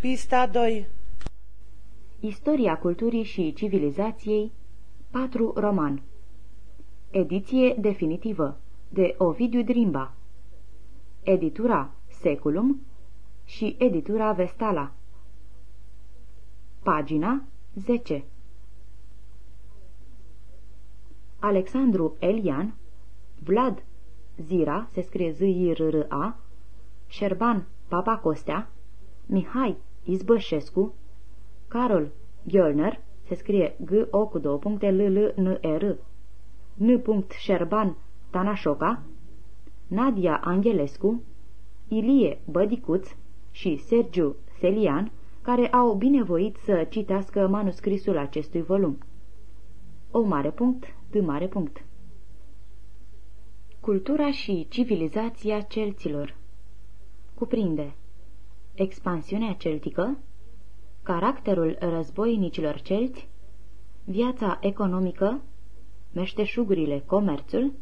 Pista 2 Istoria culturii și civilizației 4 roman. Ediție definitivă de Ovidiu Drimba. Editura Seculum și editura Vestala. Pagina 10 Alexandru Elian Vlad Zira, se scrie z i r r a Șerban Papa Costea Mihai Izbășescu, Carol Gheolner, se scrie g o cu două puncte l l n e r n. Șerban Tanașoca, Nadia Angelescu, Ilie Bădicuț și Sergiu Selian, care au binevoit să citească manuscrisul acestui volum. O mare punct, de mare punct. Cultura și civilizația celților cuprinde expansiunea celtică, caracterul războinicilor celți, viața economică, meșteșugurile comerțul,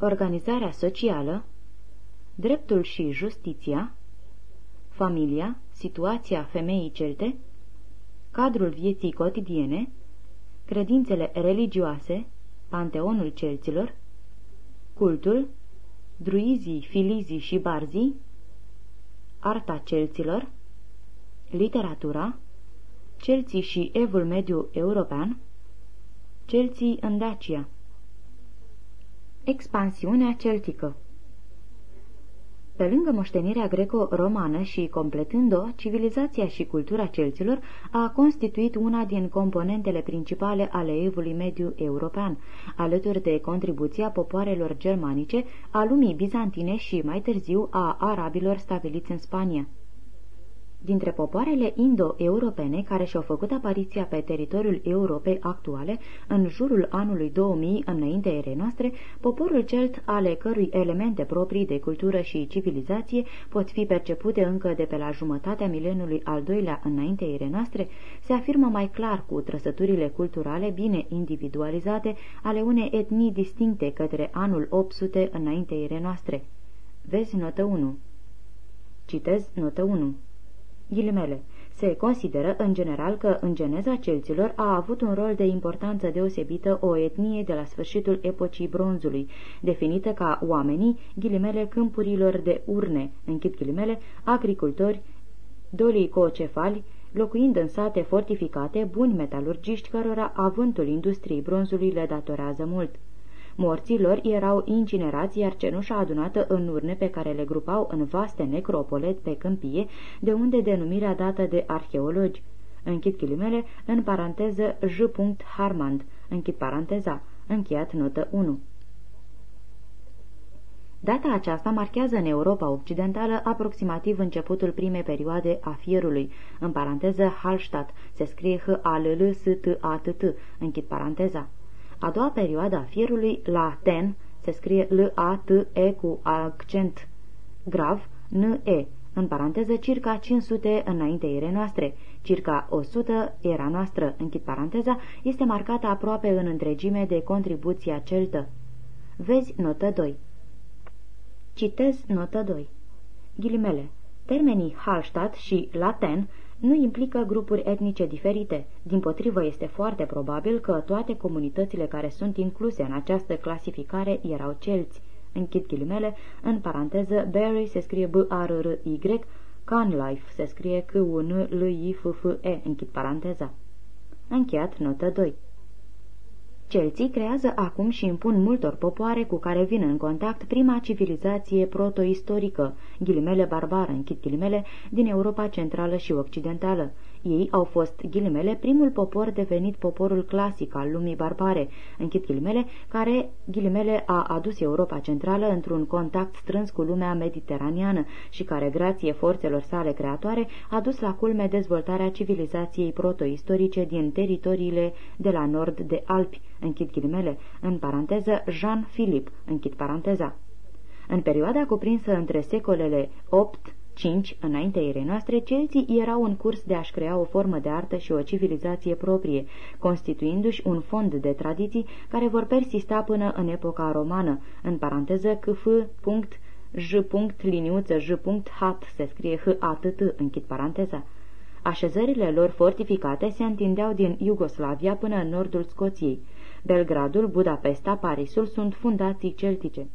organizarea socială, dreptul și justiția, familia, situația femeii celte, cadrul vieții cotidiene, credințele religioase, panteonul celților, cultul, druizii, filizii și barzii, arta celților, literatura, celții și evul mediu european, celții în Dacia. Expansiunea celtică pe lângă moștenirea greco-romană și completând-o, civilizația și cultura celților a constituit una din componentele principale ale evului mediu european, alături de contribuția popoarelor germanice, a lumii bizantine și, mai târziu, a arabilor stabiliți în Spania. Dintre popoarele indo-europene care și-au făcut apariția pe teritoriul Europei actuale, în jurul anului 2000 înainte erei noastre, poporul celt, ale cărui elemente proprii de cultură și civilizație pot fi percepute încă de pe la jumătatea mileniului al doilea înainte erei noastre, se afirmă mai clar cu trăsăturile culturale bine individualizate ale unei etnii distincte către anul 800 înainte erei noastre. Vezi notă 1. Citez notă 1. Ghilimele. Se consideră în general că în geneza celților a avut un rol de importanță deosebită o etnie de la sfârșitul epocii bronzului, definită ca oamenii, ghilimele câmpurilor de urne, închid ghilimele, agricultori, dolii coocefali, locuind în sate fortificate, buni metalurgiști cărora avântul industriei bronzului le datorează mult. Morții lor erau incinerați, iar cenușa adunată în urne pe care le grupau în vaste necropole pe câmpie, de unde denumirea dată de arheologi. Închid ghilimele, în paranteză J. Harmand, închid paranteza, încheiat notă 1. Data aceasta marchează în Europa Occidentală aproximativ începutul primei perioade a fierului, în paranteză Hallstatt, se scrie h a l l s t a t t închid paranteza. A doua perioadă a fierului, la ten, se scrie L-A-T-E cu accent grav, N-E, în paranteză circa 500 înainte ere noastre, circa 100 era noastră, închid paranteza, este marcată aproape în întregime de contribuția celtă. Vezi notă 2. Citez notă 2. Ghilimele. Termenii Hallstatt și Laten nu implică grupuri etnice diferite. Din potrivă, este foarte probabil că toate comunitățile care sunt incluse în această clasificare erau celți. Închid ghilimele, în paranteză, Barry se scrie B-A-R-R-Y, Canlife se scrie C-U-N-L-I-F-F-E, închid paranteza. Încheiat notă 2. Celții creează acum și impun multor popoare cu care vin în contact prima civilizație protoistorică, ghilimele barbară, închid ghilimele, din Europa centrală și occidentală. Ei au fost, ghilimele, primul popor devenit poporul clasic al lumii barbare, închid ghilimele, care, ghilimele, a adus Europa centrală într-un contact strâns cu lumea mediteraneană și care, grație forțelor sale creatoare, a dus la culme dezvoltarea civilizației protoistorice din teritoriile de la nord de Alpi, închid ghilimele, în paranteză Jean Philippe, închid paranteza. În perioada cuprinsă între secolele 8 5. Înaintea erei noastre, celții erau în curs de a-și crea o formă de artă și o civilizație proprie, constituindu-și un fond de tradiții care vor persista până în epoca romană, în paranteză cf. J. liniuță J. hat se scrie h a t t închid paranteza. Așezările lor fortificate se întindeau din Iugoslavia până în nordul Scoției. Belgradul, Budapesta, Parisul sunt fundații celtice.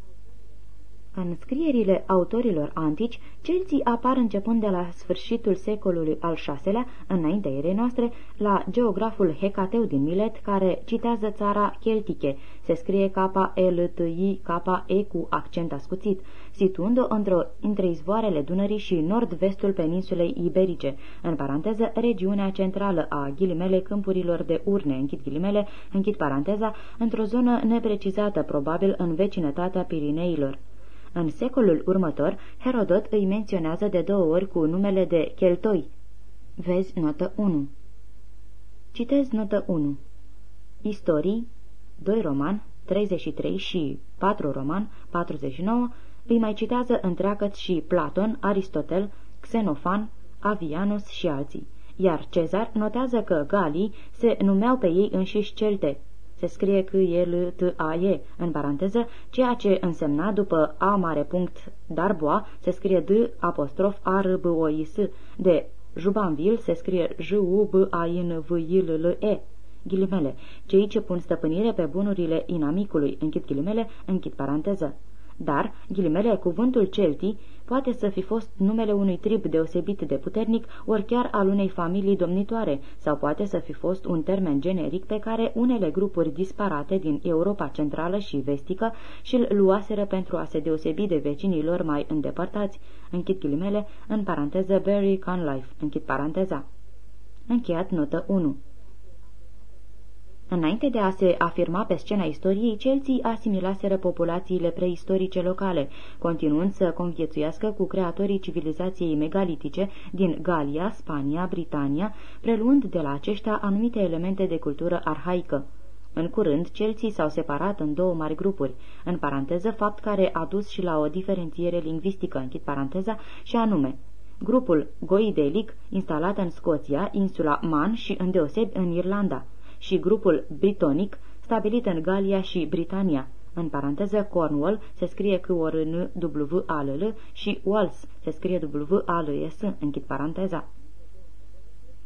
În scrierile autorilor antici, celții apar începând de la sfârșitul secolului al VI-lea, înaintea erei noastre, la geograful Hecateu din Milet, care citează țara Celtice, se scrie K-L-T-I-K-E cu accent ascuțit, situând-o într-o, între izvoarele Dunării și nord-vestul peninsulei Iberice, în paranteză regiunea centrală a ghilimele câmpurilor de urne, închid ghilimele, închid paranteza, într-o zonă neprecizată, probabil în vecinătatea Pirineilor. În secolul următor, Herodot îi menționează de două ori cu numele de Cheltoi. Vezi notă 1. Citez notă 1. Istorii, 2 roman, 33 și 4 roman, 49, îi mai citează întreagăt și Platon, Aristotel, Xenofan, Avianus și alții, iar Cezar notează că galii se numeau pe ei înșiși celte, se scrie că e l t a e în paranteză, ceea ce însemna după a mare punct darboa se scrie d apostrof a r b o i s. De Jubanville se scrie j u b a n v i l l e. Ghilimele, cei ce pun stăpânire pe bunurile inamicului, închid ghilimele, închid paranteză. Dar, ghilimele, cuvântul celtii poate să fi fost numele unui trib deosebit de puternic, ori chiar al unei familii domnitoare, sau poate să fi fost un termen generic pe care unele grupuri disparate din Europa centrală și vestică și-l luaseră pentru a se deosebi de vecinii lor mai îndepărtați. Închid ghilimele, în paranteză Barry Conlife, închid paranteza. Încheiat notă 1 Înainte de a se afirma pe scena istoriei, celții asimilaseră populațiile preistorice locale, continuând să conviețuiască cu creatorii civilizației megalitice din Galia, Spania, Britania, preluând de la aceștia anumite elemente de cultură arhaică. În curând, celții s-au separat în două mari grupuri, în paranteză fapt care a dus și la o diferențiere lingvistică, închid paranteza, și anume grupul goidelic, instalat în Scoția, insula Man și îndeosebi în Irlanda, și grupul britonic, stabilit în Galia și Britania. În paranteză, Cornwall se scrie cu o n w a l l și Wales se scrie w a l s închid paranteza.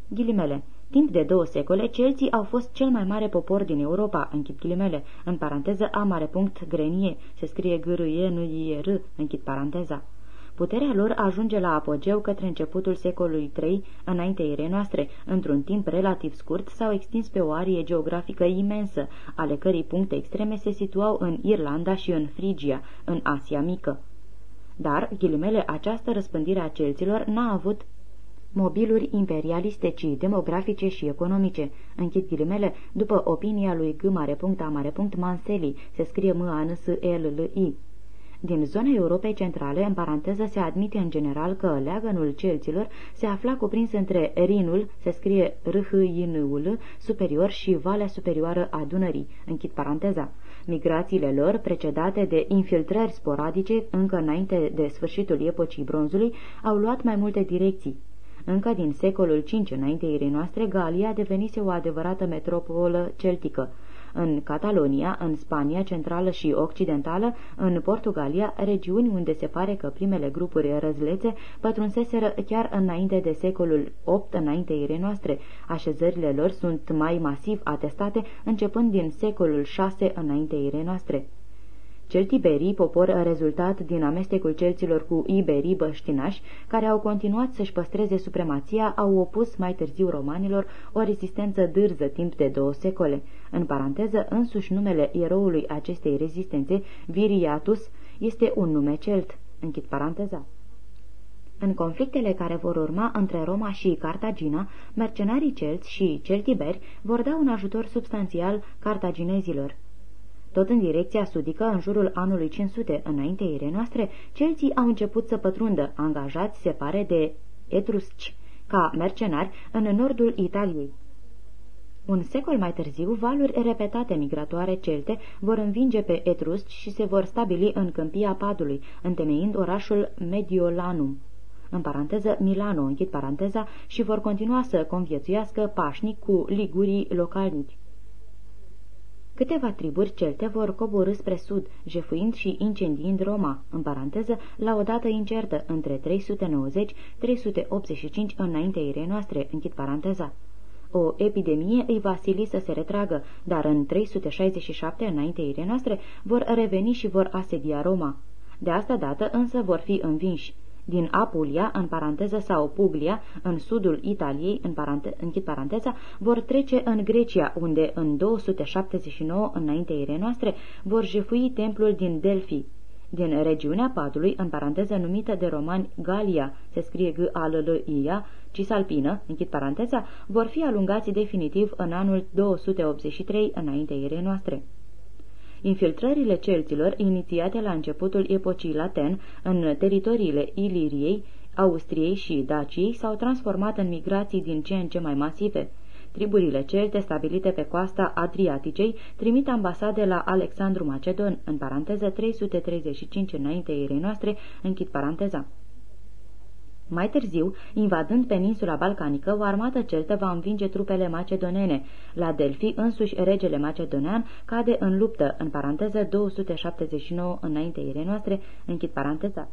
Ghilimele. Timp de două secole, celții au fost cel mai mare popor din Europa, închid ghilimele, în paranteză a mare punct grenie, se scrie g r e n i r închid paranteza. Puterea lor ajunge la apogeu către începutul secolului III, înainte erei noastre. Într-un timp relativ scurt s-au extins pe o arie geografică imensă, ale cărei puncte extreme se situau în Irlanda și în Frigia, în Asia Mică. Dar, ghilimele, această răspândire a celților n-a avut mobiluri imperialiste, ci demografice și economice. Închid ghilimele, după opinia lui G. Manseli, se scrie m a n s l l i din zona Europei Centrale, în paranteză, se admite în general că leagănul celților se afla cuprins între Rinul, se scrie r h i n u l superior și Valea Superioară a Dunării, închid paranteza. Migrațiile lor, precedate de infiltrări sporadice încă înainte de sfârșitul epocii bronzului, au luat mai multe direcții. Încă din secolul V înainte noastre, Galia devenise o adevărată metropolă celtică în Catalonia, în Spania centrală și occidentală, în Portugalia, regiuni unde se pare că primele grupuri răzlețe pătrunseseră chiar înainte de secolul VIII înainte ire noastre. Așezările lor sunt mai masiv atestate începând din secolul VI înainte ire noastre. Celtiberii, popor rezultat din amestecul celților cu iberii băștinași, care au continuat să-și păstreze supremația, au opus mai târziu romanilor o rezistență dârză timp de două secole. În paranteză, însuși numele eroului acestei rezistențe, Viriatus, este un nume celt. Închid paranteza. În conflictele care vor urma între Roma și Cartagina, mercenarii celți și celtiberi vor da un ajutor substanțial cartaginezilor. Tot în direcția sudică, în jurul anului 500, înainte ire noastre, celții au început să pătrundă, angajați, se pare, de etrusci, ca mercenari, în nordul Italiei. Un secol mai târziu, valuri repetate migratoare celte vor învinge pe etrusci și se vor stabili în câmpia Padului, întemeind orașul Mediolanum în paranteză Milano, închid paranteza, și vor continua să conviețuiască pașnic cu ligurii localnici. Câteva triburi celte vor coborâ spre sud, jefuind și incendiind Roma, în paranteză, la o dată incertă, între 390-385 înaintea irei noastre, închid paranteza. O epidemie îi va sili să se retragă, dar în 367 înaintea irei noastre vor reveni și vor asedia Roma. De asta dată însă vor fi învinși din Apulia, în paranteză, sau Puglia, în sudul Italiei, în parante închid paranteza, vor trece în Grecia, unde în 279 înaintea ire noastre vor jefui templul din Delphi. Din regiunea Padului, în paranteză numită de romani Galia, se scrie g a l l i a Cisalpină, închid paranteza, vor fi alungați definitiv în anul 283 înaintea ire noastre. Infiltrările celților, inițiate la începutul epocii laten în teritoriile Iliriei, Austriei și Daciei, s-au transformat în migrații din ce în ce mai masive. Triburile celte stabilite pe coasta Adriaticei trimit ambasade la Alexandru Macedon, în paranteză 335 înainte erei noastre, închid paranteza. Mai târziu, invadând peninsula balcanică, o armată celtă va învinge trupele macedonene. La Delphi, însuși regele macedonean cade în luptă, în paranteză 279 înainte ire noastre, închid paranteza.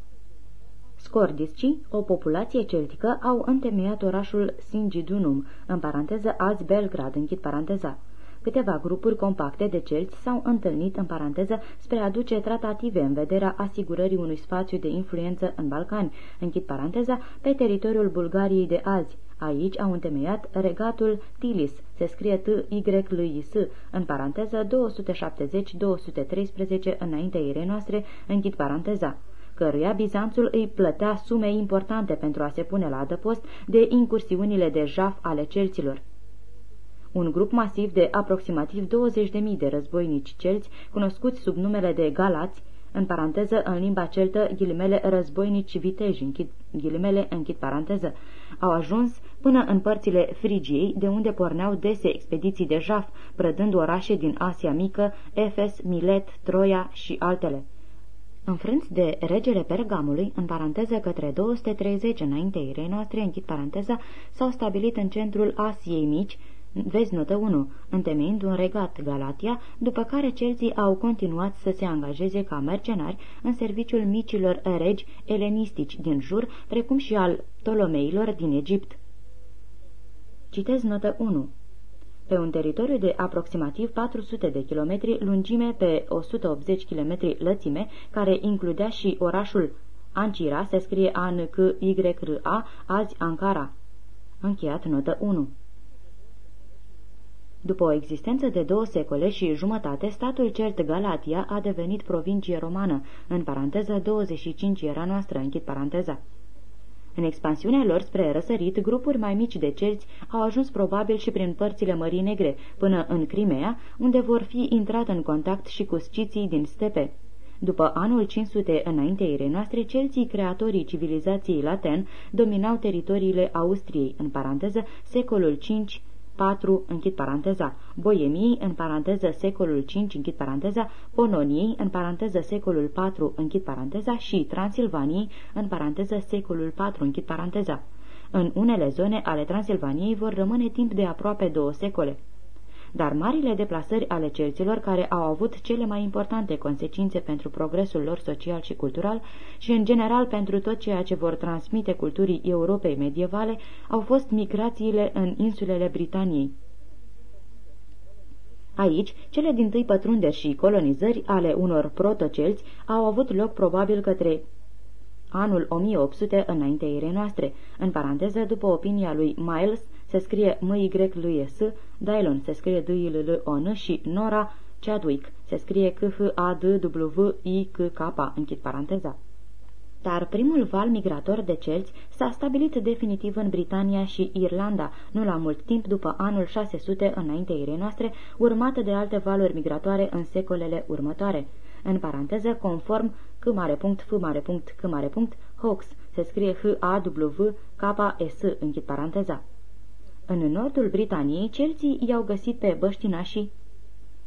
Scordiscii, o populație celtică, au întemeiat orașul Singidunum, în paranteză azi Belgrad, închid paranteza. Câteva grupuri compacte de celți s-au întâlnit în paranteză spre a duce tratative în vederea asigurării unui spațiu de influență în Balcani, închid paranteza, pe teritoriul Bulgariei de azi. Aici au întemeiat regatul Tilis, se scrie t y l i s în paranteză 270-213 înaintea ire noastre, închid paranteza căruia Bizanțul îi plătea sume importante pentru a se pune la adăpost de incursiunile de jaf ale celților. Un grup masiv de aproximativ 20.000 de războinici celți, cunoscuți sub numele de Galați, în paranteză, în limba celtă, ghilimele războinici viteji, închid, ghilimele, închid paranteză, au ajuns până în părțile Frigiei, de unde porneau dese expediții de jaf, prădând orașe din Asia Mică, Efes, Milet, Troia și altele. Înfrânți de regele Pergamului, în paranteză către 230 înainte irei noastre, închid paranteza, s-au stabilit în centrul Asiei Mici, Vezi notă 1, întemeind un regat Galatia, după care celții au continuat să se angajeze ca mercenari în serviciul micilor regi elenistici din jur, precum și al Ptolomeilor din Egipt. Citez notă 1. Pe un teritoriu de aproximativ 400 de kilometri lungime pe 180 km lățime, care includea și orașul Ancira, se scrie a n c y r a azi Ankara. Încheiat notă 1. După o existență de două secole și jumătate, statul cert Galatia a devenit provincie romană, în paranteză 25 era noastră, închid paranteza. În expansiunea lor spre răsărit, grupuri mai mici de celți au ajuns probabil și prin părțile Mării Negre, până în Crimea, unde vor fi intrat în contact și cu sciții din stepe. După anul 500 înaintea erei noastre, celții creatorii civilizației laten dominau teritoriile Austriei, în paranteză, secolul 5 4, închid paranteza, Boemiei, în paranteză secolul 5, închid paranteza, Pononiei, în paranteză secolul 4, închid paranteza și Transilvaniei, în paranteză secolul 4, închid paranteza. În unele zone ale Transilvaniei vor rămâne timp de aproape două secole dar marile deplasări ale celților, care au avut cele mai importante consecințe pentru progresul lor social și cultural și, în general, pentru tot ceea ce vor transmite culturii Europei medievale, au fost migrațiile în insulele Britaniei. Aici, cele din tâi pătrunderi și colonizări ale unor protocelți au avut loc probabil către anul 1800 înaintea erei noastre, în paranteză după opinia lui Miles, se scrie m y lui s Dylon se scrie d și l l o n și Nora Chadwick se scrie c h a d w i c k închid paranteza. Dar primul val migrator de celți s-a stabilit definitiv în Britania și Irlanda, nu la mult timp după anul 600 înainte irei noastre, urmată de alte valuri migratoare în secolele următoare. În paranteză, conform c mare punct, f mare punct, c mare punct, Hawks, se scrie h a w k s închid paranteza. În nordul Britaniei, celții i-au găsit pe băștinașii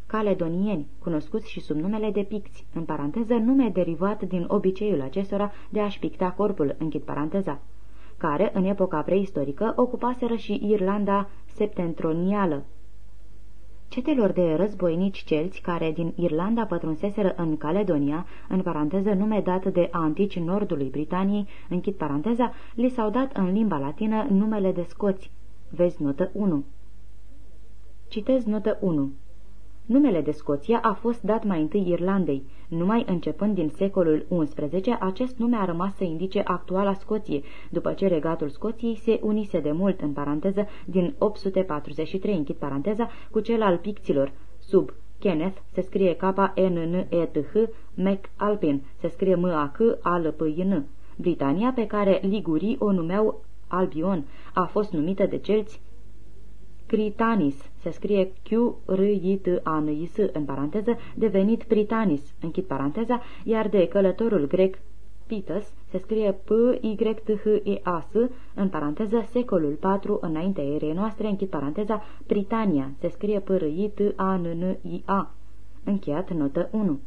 caledonieni, cunoscuți și sub numele de picți, în paranteză nume derivat din obiceiul acestora de a-și picta corpul, închid paranteza, care, în epoca preistorică, ocupaseră și Irlanda septentronială. Cetelor de războinici celți care din Irlanda pătrunseseră în Caledonia, în paranteză nume dat de antici nordului Britaniei, închid paranteza, li s-au dat în limba latină numele de scoți. Vezi notă 1. Citez notă 1. Numele de Scoția a fost dat mai întâi Irlandei. Numai începând din secolul XI, acest nume a rămas să indice actuala Scoție, după ce regatul Scoției se unise de mult, în paranteză, din 843, închid paranteza, cu cel al picților, sub Kenneth, se scrie K-N-N-E-T-H, McAlpin, se scrie M-A-C, al p -I -N. Britania, pe care ligurii o numeau Albion, a fost numită de celți Critanis, se scrie q r i t a n i s în paranteză, devenit Pritanis, închid paranteza, iar de călătorul grec Pitas, se scrie p y t h e a s în paranteză, secolul 4 înainte erei noastre, închid paranteza, Britania, se scrie p r i t a n n i a Încheiat notă 1.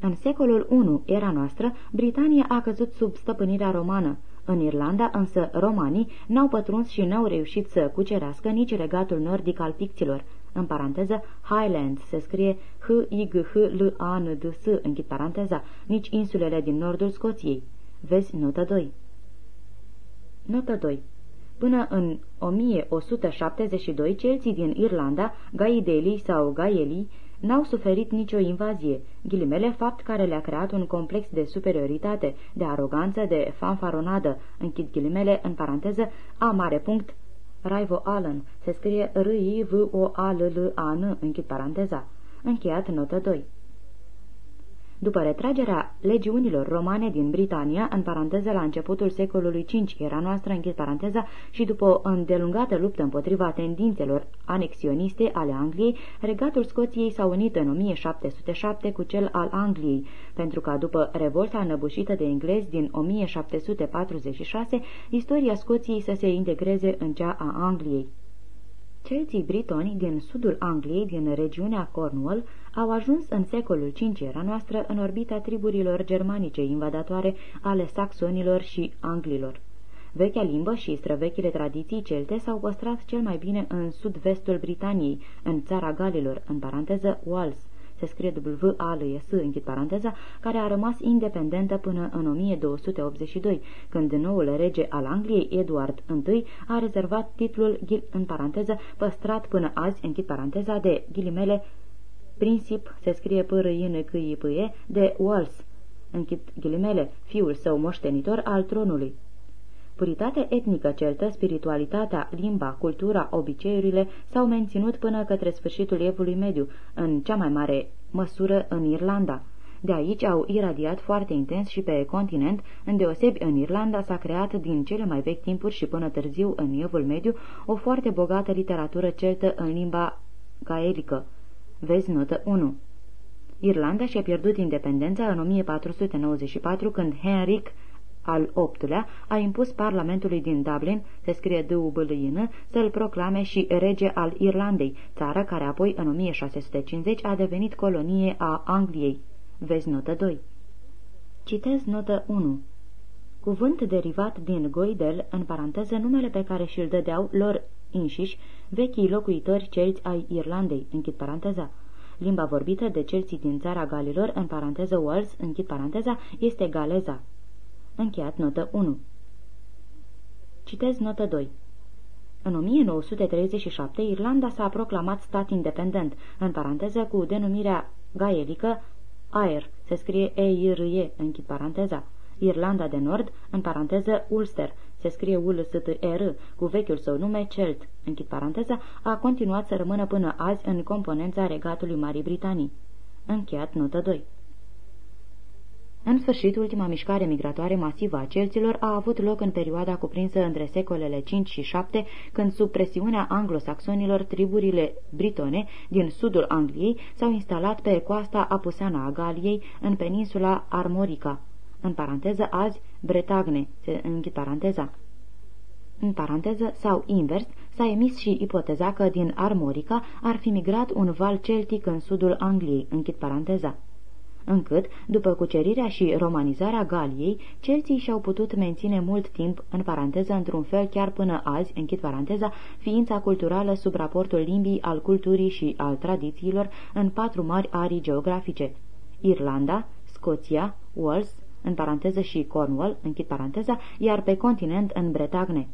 În secolul I era noastră, Britania a căzut sub stăpânirea romană. În Irlanda, însă, romanii n-au pătruns și n-au reușit să cucerească nici regatul nordic al picților. În paranteză, Highlands se scrie H-I-G-H-L-A-N-D-S, închid paranteza, nici insulele din nordul Scoției. Vezi notă 2. Notă 2. Până în 1172, celții din Irlanda, Gaidelii sau Gaelii, n-au suferit nicio invazie, ghilimele fapt care le-a creat un complex de superioritate, de aroganță, de fanfaronadă, închid ghilimele în paranteză, a mare punct, Raivo Allen, se scrie r i v o a l l a n închid paranteza, încheiat notă 2. După retragerea legiunilor romane din Britania, în paranteză la începutul secolului V era noastră, închid paranteza, și după o îndelungată luptă împotriva tendințelor anexioniste ale Angliei, regatul Scoției s-a unit în 1707 cu cel al Angliei, pentru ca după revolta înăbușită de englezi din 1746, istoria Scoției să se integreze în cea a Angliei. Celții britoni din sudul Angliei, din regiunea Cornwall, au ajuns în secolul V era noastră în orbita triburilor germanice invadatoare ale saxonilor și anglilor. Vechea limbă și străvechile tradiții celte s-au păstrat cel mai bine în sud-vestul Britaniei, în țara Galilor, în paranteză Wales, se scrie w a l s închid paranteza, care a rămas independentă până în 1282, când noul rege al Angliei, Eduard I, a rezervat titlul, în paranteză, păstrat până azi, închid paranteza, de ghilimele, Princip se scrie p r i n c i p -e, de Wals, închid ghilimele, fiul său moștenitor al tronului. Puritatea etnică celtă, spiritualitatea, limba, cultura, obiceiurile s-au menținut până către sfârșitul evului mediu, în cea mai mare măsură în Irlanda. De aici au iradiat foarte intens și pe continent, îndeosebi în Irlanda s-a creat din cele mai vechi timpuri și până târziu în evul mediu o foarte bogată literatură celtă în limba gaelică. Vezi notă 1. Irlanda și-a pierdut independența în 1494 când Henrik al VIII-lea a impus Parlamentului din Dublin, se scrie d u b l i n să-l proclame și rege al Irlandei, țară care apoi în 1650 a devenit colonie a Angliei. Vezi notă 2. Citez notă 1. Cuvânt derivat din Goidel, în paranteză numele pe care și-l dădeau lor înșiși vechii locuitori celți ai Irlandei, închid paranteza. Limba vorbită de celții din țara Galilor, în paranteză Wales, închid paranteza, este galeza. Încheiat notă 1. Citez notă 2. În 1937, Irlanda s-a proclamat stat independent, în paranteză cu denumirea gaelică Aer, se scrie E-I-R-E, închid paranteza. Irlanda de Nord, în paranteză Ulster, se scrie ul s t r cu vechiul său nume Celt, închid paranteza, a continuat să rămână până azi în componența regatului Marii Britanii. Încheiat notă 2. În sfârșit, ultima mișcare migratoare masivă a celților a avut loc în perioada cuprinsă între secolele 5 și 7, când sub presiunea anglosaxonilor triburile britone din sudul Angliei s-au instalat pe coasta apuseană a Galiei, în peninsula Armorica în paranteză azi Bretagne, se închid paranteza. În paranteză sau invers, s-a emis și ipoteza că din Armorica ar fi migrat un val celtic în sudul Angliei, închid paranteza. Încât, după cucerirea și romanizarea Galiei, celții și-au putut menține mult timp, în paranteză, într-un fel chiar până azi, închid paranteza, ființa culturală sub raportul limbii, al culturii și al tradițiilor în patru mari arii geografice. Irlanda, Scoția, Wales, în paranteză și Cornwall, închid paranteza, iar pe continent în Bretagne.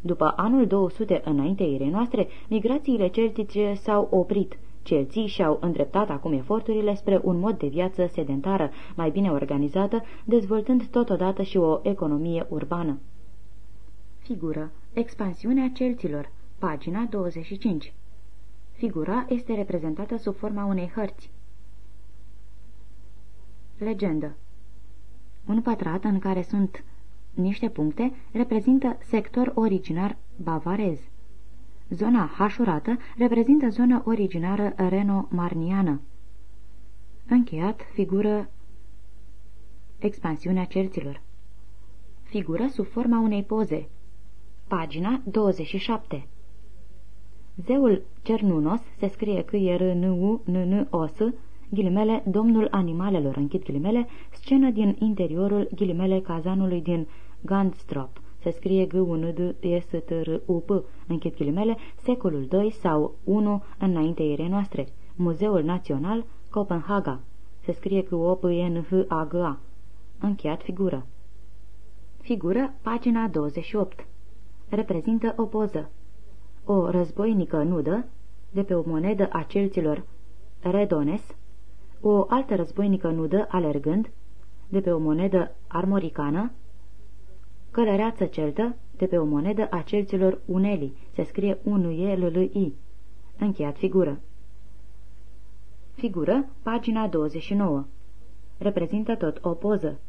După anul 200 înainte erei noastre, migrațiile celtice s-au oprit. Celții și-au îndreptat acum eforturile spre un mod de viață sedentară, mai bine organizată, dezvoltând totodată și o economie urbană. Figură. Expansiunea celților. Pagina 25. Figura este reprezentată sub forma unei hărți. Legendă. Un pătrat în care sunt niște puncte reprezintă sector originar bavarez. Zona hașurată reprezintă zona originară reno-marniană. Încheiat figură expansiunea cerților. Figură sub forma unei poze. Pagina 27 Zeul Cernunos se scrie că e r n u n n o s ghilimele, domnul animalelor, închid ghilimele, scenă din interiorul, ghilimele, cazanului din Gandstrop, se scrie g u n d e s t r u p închid ghilimele, secolul II sau 1 înainte erei noastre, Muzeul Național, Copenhaga, se scrie cu o p n h a g a încheiat figură. Figură, pagina 28. Reprezintă o poză. O războinică nudă, de pe o monedă a celților Redones, o altă războinică nudă alergând, de pe o monedă armoricană, călăreață celtă, de pe o monedă a celților Uneli, se scrie unuie l l i Încheiat figură. Figură, pagina 29. Reprezintă tot o poză.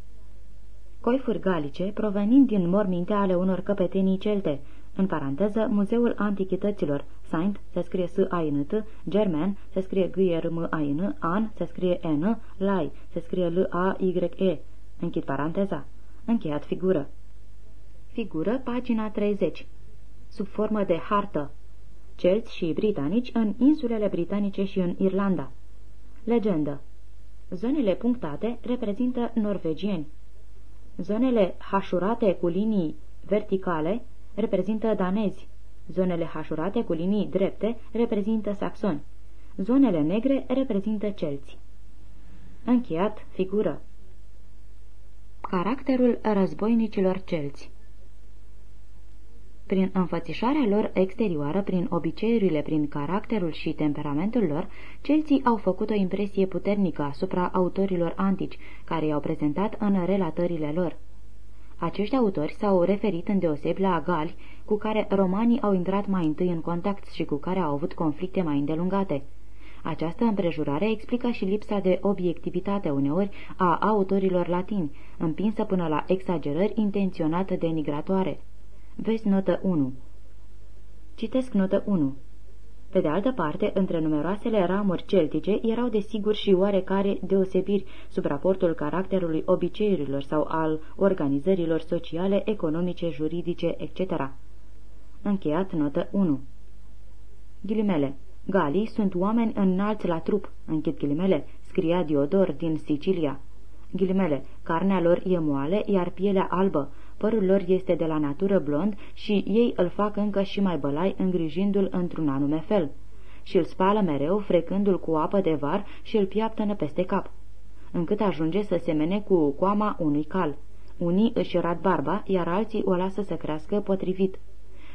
Coifuri galice provenind din morminte ale unor căpetenii celte, în paranteză, Muzeul Antichităților, Saint, se scrie s a n t German, se scrie g r m a n An, se scrie N, Lai, se scrie l a y e Închid paranteza. Încheiat figură. Figură, pagina 30. Sub formă de hartă. Celți și britanici în insulele britanice și în Irlanda. Legendă. Zonele punctate reprezintă norvegieni. Zonele hașurate cu linii verticale reprezintă danezi. Zonele hașurate cu linii drepte reprezintă saxoni. Zonele negre reprezintă celți. Încheiat figură. Caracterul războinicilor celți prin înfățișarea lor exterioară, prin obiceiurile, prin caracterul și temperamentul lor, celții au făcut o impresie puternică asupra autorilor antici, care i-au prezentat în relatările lor. Acești autori s-au referit îndeosebi la gali, cu care romanii au intrat mai întâi în contact și cu care au avut conflicte mai îndelungate. Această împrejurare explică și lipsa de obiectivitate uneori a autorilor latini, împinsă până la exagerări intenționate denigratoare. Vezi notă 1. Citesc notă 1. Pe de altă parte, între numeroasele ramuri celtice erau desigur și oarecare deosebiri sub raportul caracterului obiceiurilor sau al organizărilor sociale, economice, juridice, etc. Încheiat notă 1. Ghilimele. Galii sunt oameni înalți la trup, închid ghilimele, scria Diodor din Sicilia. Ghilimele, carnea lor e moale, iar pielea albă, părul lor este de la natură blond și ei îl fac încă și mai bălai îngrijindu-l într-un anume fel. Și îl spală mereu, frecându-l cu apă de var și îl piaptănă peste cap, încât ajunge să semene cu coama unui cal. Unii își rad barba, iar alții o lasă să crească potrivit.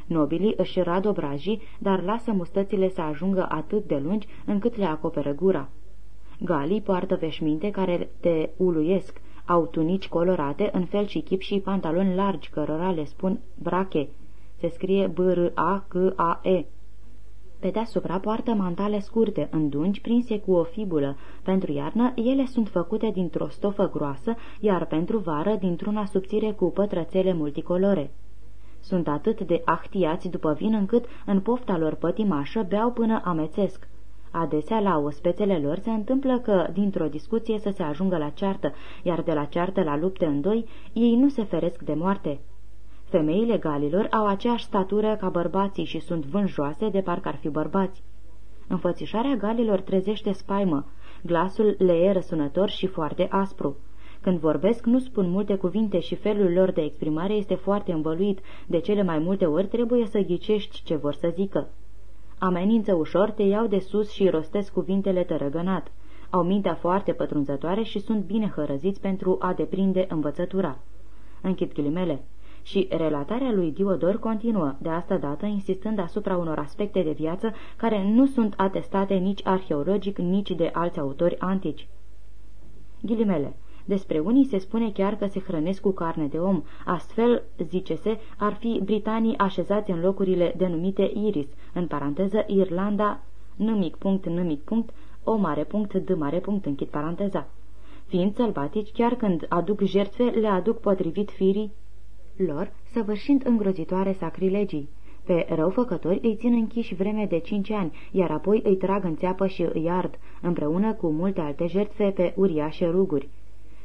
Nobilii își rad obrajii, dar lasă mustățile să ajungă atât de lungi încât le acoperă gura. Galii poartă veșminte care te uluiesc, au tunici colorate în fel și chip și pantaloni largi, cărora le spun brache. Se scrie B-R-A-C-A-E. Pe deasupra poartă mantale scurte, îndungi, prinse cu o fibulă. Pentru iarnă, ele sunt făcute dintr-o stofă groasă, iar pentru vară dintr-una subțire cu pătrățele multicolore. Sunt atât de ahtiați după vin încât, în pofta lor pătimașă, beau până amețesc. Adesea, la ospețele lor, se întâmplă că, dintr-o discuție, să se ajungă la ceartă, iar de la ceartă la lupte în doi, ei nu se feresc de moarte. Femeile galilor au aceeași statură ca bărbații și sunt vânjoase de parcă ar fi bărbați. Înfățișarea galilor trezește spaimă. glasul le e răsunător și foarte aspru. Când vorbesc, nu spun multe cuvinte și felul lor de exprimare este foarte învăluit, de cele mai multe ori trebuie să ghicești ce vor să zică. Amenință ușor, te iau de sus și rostesc cuvintele tărăgănat. Au mintea foarte pătrunzătoare și sunt bine hărăziți pentru a deprinde învățătura. Închid ghilimele. Și relatarea lui Diodor continuă, de asta dată insistând asupra unor aspecte de viață care nu sunt atestate nici arheologic, nici de alți autori antici. Ghilimele. Despre unii se spune chiar că se hrănesc cu carne de om. Astfel, zice-se, ar fi britanii așezați în locurile denumite Iris, în paranteză Irlanda, nimic punct, nimic punct, o mare punct, d mare punct, închid paranteza. Fiind sălbatici, chiar când aduc jertfe, le aduc potrivit firii lor, săvârșind îngrozitoare sacrilegii. Pe răufăcători îi țin închiși vreme de cinci ani, iar apoi îi trag în țeapă și îi ard, împreună cu multe alte jertfe pe uriașe ruguri.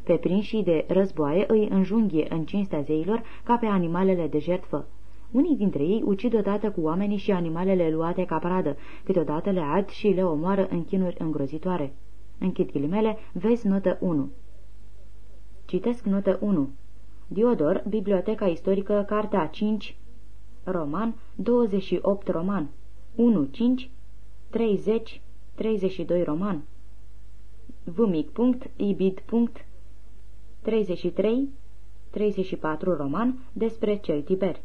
Pe prinșii de războaie îi înjunghie în cinstea zeilor ca pe animalele de jertfă. Unii dintre ei ucid odată cu oamenii și animalele luate ca pradă, câteodată le ard și le omoară în chinuri îngrozitoare. Închid ghilimele, vezi notă 1. Citesc notă 1. Diodor, Biblioteca Istorică, Cartea 5, Roman, 28 Roman, 1, 5, 30, 32 Roman. Vmic.ibid.com 33-34 roman despre celtiberi.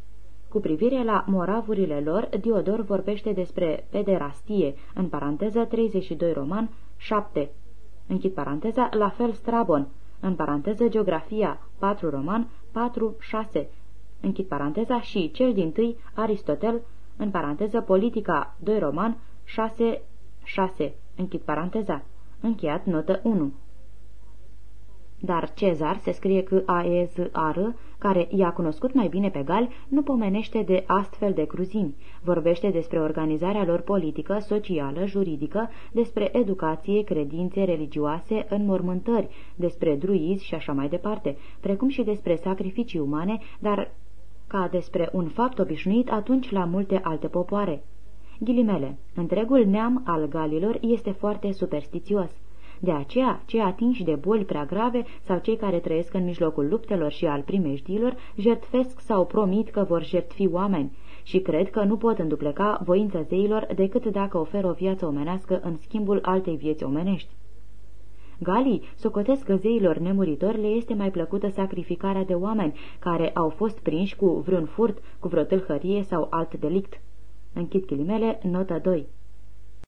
Cu privire la moravurile lor, Diodor vorbește despre pederastie, în paranteză 32 roman 7. Închid paranteza, la fel Strabon, în paranteză geografia 4 roman 4-6. Închid paranteza și cel din tâi Aristotel, în paranteză politica 2 roman 6-6. Închid paranteza. Încheiat notă 1. Dar Cezar, se scrie că a e z a r care i-a cunoscut mai bine pe gali, nu pomenește de astfel de cruzimi. Vorbește despre organizarea lor politică, socială, juridică, despre educație, credințe religioase, înmormântări, despre druizi și așa mai departe, precum și despre sacrificii umane, dar ca despre un fapt obișnuit atunci la multe alte popoare. Ghilimele, întregul neam al galilor este foarte superstițios. De aceea, cei atinși de boli prea grave sau cei care trăiesc în mijlocul luptelor și al primejdiilor jertfesc sau promit că vor jertfi oameni și cred că nu pot îndupleca voința zeilor decât dacă oferă o viață omenească în schimbul altei vieți omenești. Galii socotesc că zeilor nemuritori le este mai plăcută sacrificarea de oameni care au fost prinși cu vreun furt, cu vreo tâlhărie sau alt delict. Închid ghilimele, notă 2